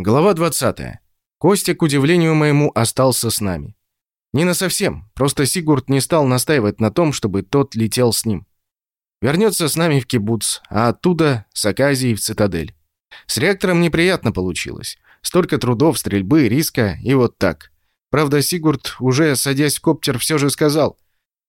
Глава 20. Костя, к удивлению моему, остался с нами. Не на совсем, просто Сигурд не стал настаивать на том, чтобы тот летел с ним. Вернется с нами в кибуц, а оттуда с Аказией в цитадель. С реактором неприятно получилось. Столько трудов, стрельбы, риска и вот так. Правда, Сигурд, уже садясь в коптер, все же сказал,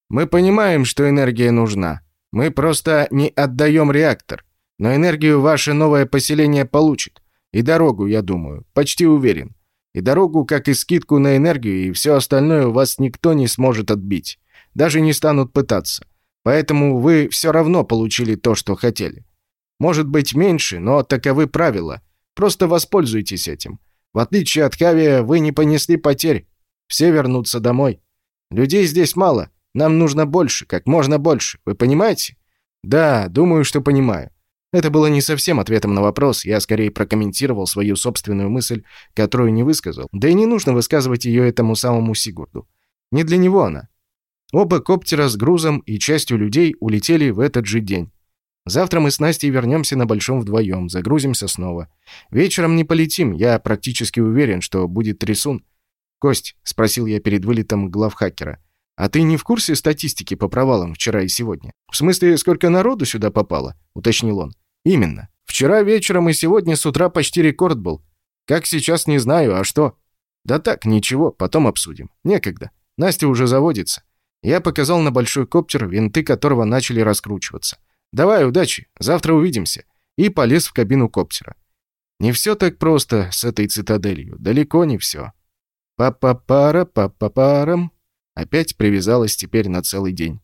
«Мы понимаем, что энергия нужна. Мы просто не отдаем реактор. Но энергию ваше новое поселение получит. И дорогу, я думаю, почти уверен. И дорогу, как и скидку на энергию, и все остальное у вас никто не сможет отбить. Даже не станут пытаться. Поэтому вы все равно получили то, что хотели. Может быть меньше, но таковы правила. Просто воспользуйтесь этим. В отличие от Хавия, вы не понесли потерь. Все вернутся домой. Людей здесь мало. Нам нужно больше, как можно больше. Вы понимаете? Да, думаю, что понимаю. Это было не совсем ответом на вопрос, я скорее прокомментировал свою собственную мысль, которую не высказал. Да и не нужно высказывать ее этому самому Сигурду. Не для него она. Оба коптера с грузом и частью людей улетели в этот же день. Завтра мы с Настей вернемся на Большом вдвоем, загрузимся снова. Вечером не полетим, я практически уверен, что будет трясун. «Кость», — спросил я перед вылетом главхакера, «а ты не в курсе статистики по провалам вчера и сегодня?» «В смысле, сколько народу сюда попало?» — уточнил он. Именно. Вчера вечером и сегодня с утра почти рекорд был. Как сейчас, не знаю, а что? Да так, ничего, потом обсудим. Некогда. Настя уже заводится. Я показал на большой коптер, винты которого начали раскручиваться. «Давай, удачи, завтра увидимся». И полез в кабину коптера. Не все так просто с этой цитаделью, далеко не все. Па-па-пара, па-па-парам. Опять привязалась теперь на целый день.